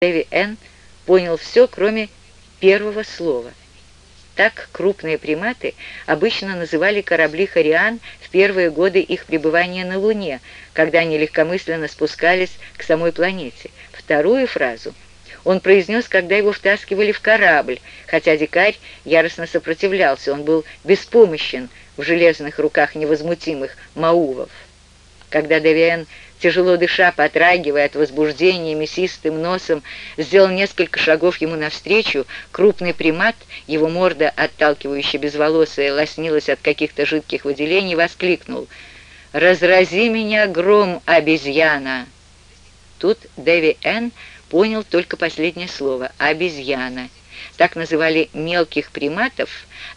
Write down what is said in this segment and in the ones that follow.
Дэви Н. понял все, кроме первого слова. Так крупные приматы обычно называли корабли «Хариан» в первые годы их пребывания на Луне, когда они легкомысленно спускались к самой планете. Вторую фразу он произнес, когда его втаскивали в корабль, хотя дикарь яростно сопротивлялся, он был беспомощен в железных руках невозмутимых маувов. Когда Девиэн тяжело дыша, потрагивая от возбуждения мясистым носом, сделал несколько шагов ему навстречу, крупный примат, его морда, отталкивающая безволосая, лоснилась от каких-то жидких выделений, воскликнул «Разрази меня, гром, обезьяна!» Тут Дэви Н. понял только последнее слово «обезьяна». Так называли мелких приматов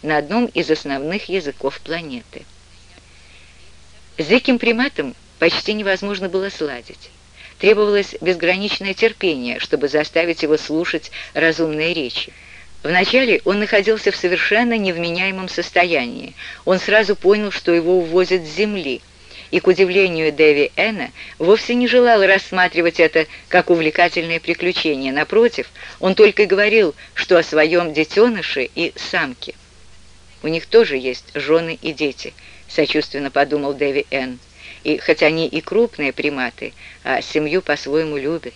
на одном из основных языков планеты. Диким приматом почти невозможно было сладить. Требовалось безграничное терпение, чтобы заставить его слушать разумные речи. Вначале он находился в совершенно невменяемом состоянии. Он сразу понял, что его увозят с земли, и, к удивлению Дэви Эна, вовсе не желал рассматривать это как увлекательное приключение. Напротив, он только и говорил, что о своем детеныше и самке. «У них тоже есть жены и дети», — сочувственно подумал Дэви Энн и хоть они и крупные приматы, а семью по-своему любят.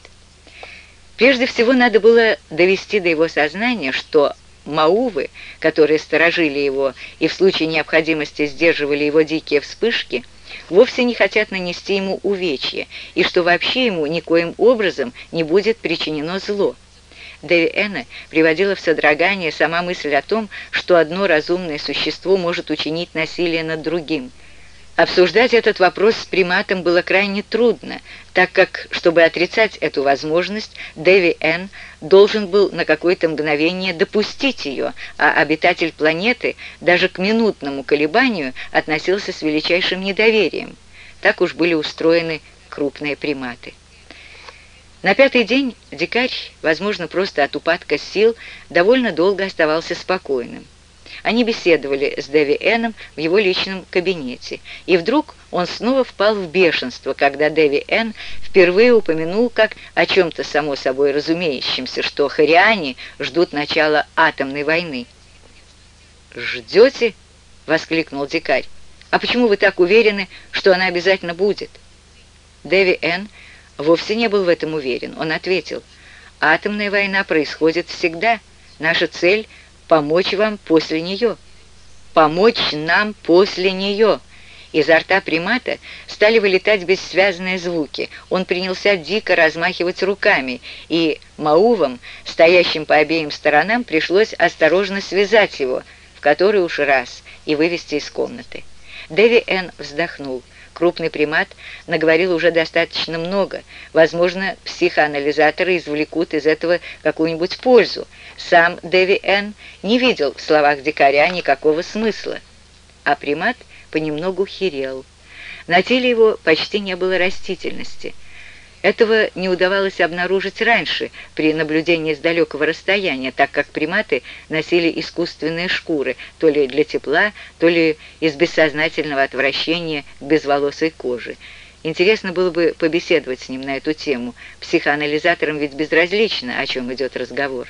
Прежде всего надо было довести до его сознания, что маувы, которые сторожили его и в случае необходимости сдерживали его дикие вспышки, вовсе не хотят нанести ему увечья, и что вообще ему никоим образом не будет причинено зло. Дэви Энна приводила в содрогание сама мысль о том, что одно разумное существо может учинить насилие над другим – Обсуждать этот вопрос с приматом было крайне трудно, так как, чтобы отрицать эту возможность, Дэви Н. должен был на какое-то мгновение допустить ее, а обитатель планеты даже к минутному колебанию относился с величайшим недоверием. Так уж были устроены крупные приматы. На пятый день дикарь, возможно, просто от упадка сил, довольно долго оставался спокойным. Они беседовали с Дэви Эном в его личном кабинете, и вдруг он снова впал в бешенство, когда Дэви Эн впервые упомянул как о чем-то само собой разумеющемся, что хариане ждут начала атомной войны. «Ждете?» — воскликнул дикарь. «А почему вы так уверены, что она обязательно будет?» Дэви Эн вовсе не был в этом уверен. Он ответил, «Атомная война происходит всегда. Наша цель — помочь вам после нее. Помочь нам после нее. Изо рта примата стали вылетать бессвязные звуки. Он принялся дико размахивать руками, и Маувам, стоящим по обеим сторонам, пришлось осторожно связать его, в который уж раз, и вывести из комнаты. Дэви Н. вздохнул. Крупный примат наговорил уже достаточно много. Возможно, психоанализаторы извлекут из этого какую-нибудь пользу. Сам Дэви Н. не видел в словах дикаря никакого смысла. А примат понемногу херел. На теле его почти не было растительности – этого не удавалось обнаружить раньше при наблюдении с далекого расстояния, так как приматы носили искусственные шкуры, то ли для тепла, то ли из бессознательного отвращения к безволосой коже. Интересно было бы побеседовать с ним на эту тему. Психоанализаторам ведь безразлично, о чем идет разговор.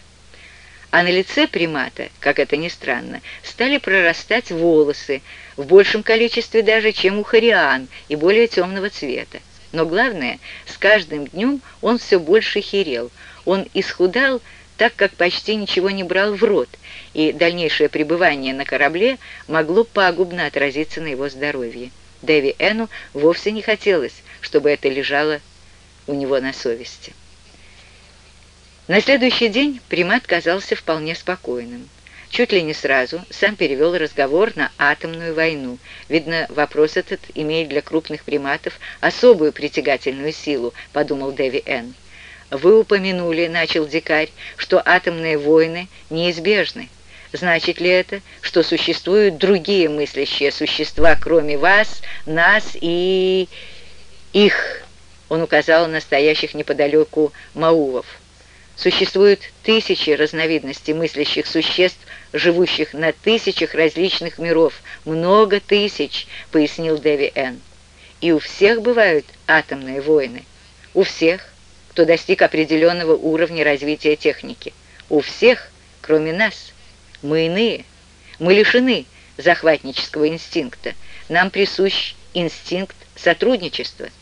А на лице примата, как это ни странно, стали прорастать волосы, в большем количестве даже, чем у хориан, и более темного цвета. Но главное, с каждым днем он все больше херел. Он исхудал, так как почти ничего не брал в рот, и дальнейшее пребывание на корабле могло пагубно отразиться на его здоровье. Дэви Эну вовсе не хотелось, чтобы это лежало у него на совести. На следующий день примат казался вполне спокойным. Чуть ли не сразу сам перевел разговор на атомную войну. Видно, вопрос этот имеет для крупных приматов особую притягательную силу, подумал Дэви Н. «Вы упомянули, — начал дикарь, — что атомные войны неизбежны. Значит ли это, что существуют другие мыслящие существа, кроме вас, нас и... их?» Он указал на стоящих неподалеку маувов. Существуют тысячи разновидностей мыслящих существ, живущих на тысячах различных миров. Много тысяч, пояснил Дэви Н. И у всех бывают атомные войны. У всех. кто достиг определенного уровня развития техники. У всех, кроме нас, мы иные. Мы лишены захватнического инстинкта. Нам присущ инстинкт сотрудничества –